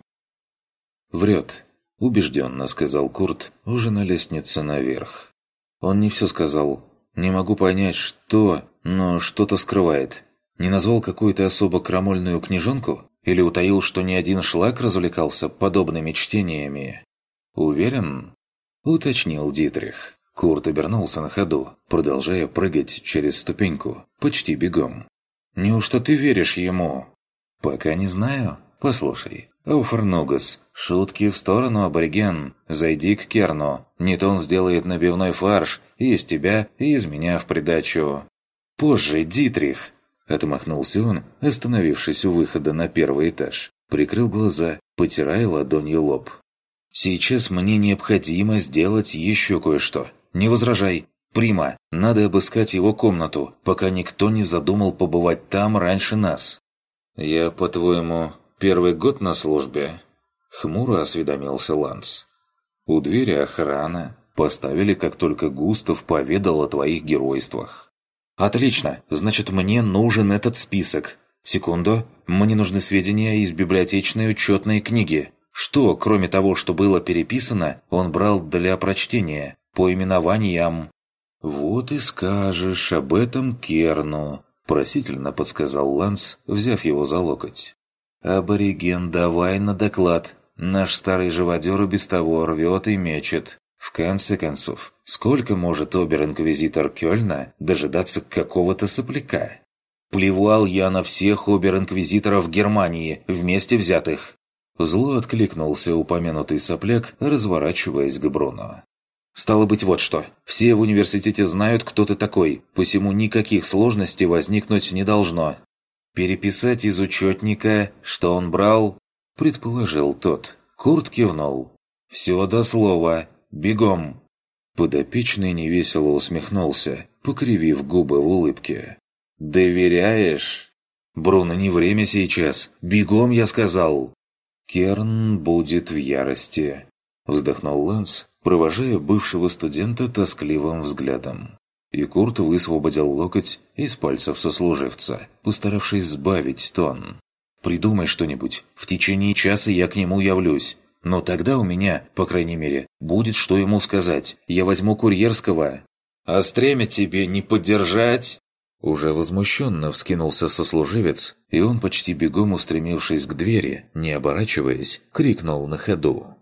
Врет. убежденно сказал Курт уже на лестнице наверх. Он не все сказал. Не могу понять, что, но что-то скрывает. Не назвал какую-то особо крамольную книжонку? Или утаил, что ни один шлак развлекался подобными чтениями? «Уверен?» – уточнил Дитрих. Курт обернулся на ходу, продолжая прыгать через ступеньку, почти бегом. «Неужто ты веришь ему?» «Пока не знаю. Послушай, Ауфернугас, шутки в сторону, абориген. Зайди к Керну. Не то он сделает набивной фарш и из тебя, и из меня в придачу». «Позже, Дитрих!» Отмахнулся он, остановившись у выхода на первый этаж. Прикрыл глаза, потирая ладонью лоб. «Сейчас мне необходимо сделать еще кое-что. Не возражай. Прима, надо обыскать его комнату, пока никто не задумал побывать там раньше нас». «Я, по-твоему, первый год на службе?» Хмуро осведомился Ланс. «У двери охрана. Поставили, как только Густав поведал о твоих геройствах. «Отлично! Значит, мне нужен этот список. Секунду. Мне нужны сведения из библиотечной учетной книги. Что, кроме того, что было переписано, он брал для прочтения, по именованиям?» «Вот и скажешь об этом Керну», – просительно подсказал Ланс, взяв его за локоть. «Абориген, давай на доклад. Наш старый живодер без того рвет и мечет. В конце концов, сколько может обер-инквизитор Кёльна дожидаться какого-то сопляка? Плевал я на всех обер-инквизиторов Германии, вместе взятых. Зло откликнулся упомянутый сопляк, разворачиваясь к Бруно. «Стало быть, вот что. Все в университете знают, кто ты такой, посему никаких сложностей возникнуть не должно. Переписать из учетника, что он брал?» – предположил тот. Курт кивнул. «Все до слова. Бегом!» Подопечный невесело усмехнулся, покривив губы в улыбке. «Доверяешь?» «Бруно, не время сейчас. Бегом, я сказал!» «Керн будет в ярости», — вздохнул Ланс, провожая бывшего студента тоскливым взглядом. И Курт высвободил локоть из пальцев сослуживца, постаравшись сбавить тон. «Придумай что-нибудь. В течение часа я к нему явлюсь. Но тогда у меня, по крайней мере, будет что ему сказать. Я возьму курьерского. А стремя тебе не поддержать? Уже возмущенно вскинулся сослуживец, и он, почти бегом устремившись к двери, не оборачиваясь, крикнул на ходу.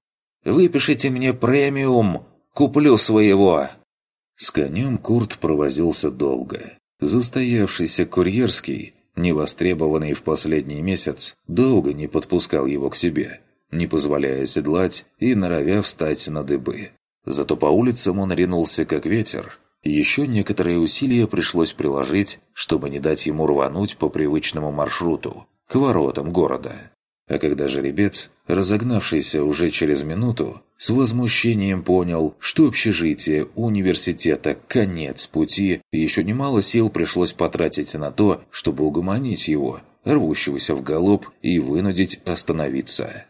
«Выпишите мне премиум! Куплю своего!» С конем Курт провозился долго. Застоявшийся курьерский, невостребованный в последний месяц, долго не подпускал его к себе не позволяя седлать и норовя встать на дыбы. Зато по улицам он ринулся как ветер. Еще некоторые усилия пришлось приложить, чтобы не дать ему рвануть по привычному маршруту, к воротам города. А когда жеребец, разогнавшийся уже через минуту, с возмущением понял, что общежитие университета – конец пути, и еще немало сил пришлось потратить на то, чтобы угомонить его, рвущегося в галоп, и вынудить остановиться.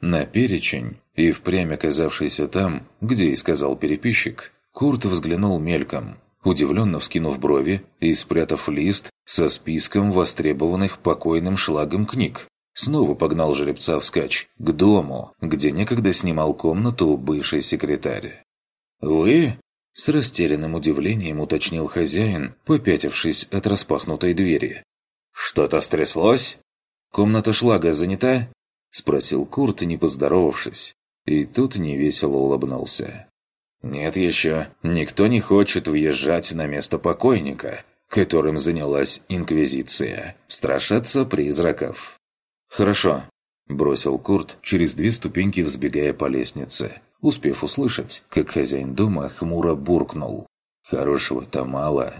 На перечень, и впрямь оказавшийся там, где и сказал переписчик, Курт взглянул мельком, удивленно вскинув брови и спрятав лист со списком востребованных покойным шлагом книг. Снова погнал жеребца вскачь, к дому, где некогда снимал комнату бывший секретарь. «Вы?» – с растерянным удивлением уточнил хозяин, попятившись от распахнутой двери. «Что-то стряслось? Комната шлага занята?» – спросил Курт, не поздоровавшись. И тут невесело улыбнулся. «Нет еще. Никто не хочет въезжать на место покойника, которым занялась Инквизиция. Страшатся призраков». «Хорошо», – бросил Курт, через две ступеньки взбегая по лестнице, успев услышать, как хозяин дома хмуро буркнул. «Хорошего-то мало».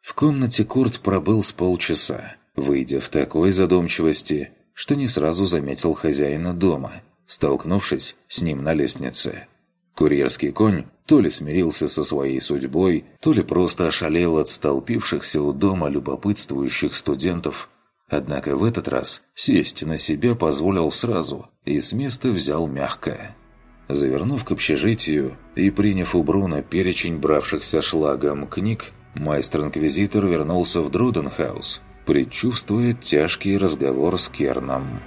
В комнате Курт пробыл с полчаса, выйдя в такой задумчивости, что не сразу заметил хозяина дома, столкнувшись с ним на лестнице. Курьерский конь то ли смирился со своей судьбой, то ли просто ошалел от столпившихся у дома любопытствующих студентов. Однако в этот раз сесть на себя позволил сразу и с места взял мягко. Завернув к общежитию и приняв у Бруна перечень бравшихся шлагом книг, майстер-инквизитор вернулся в Друденхаус – предчувствуя тяжкий разговор с Керном.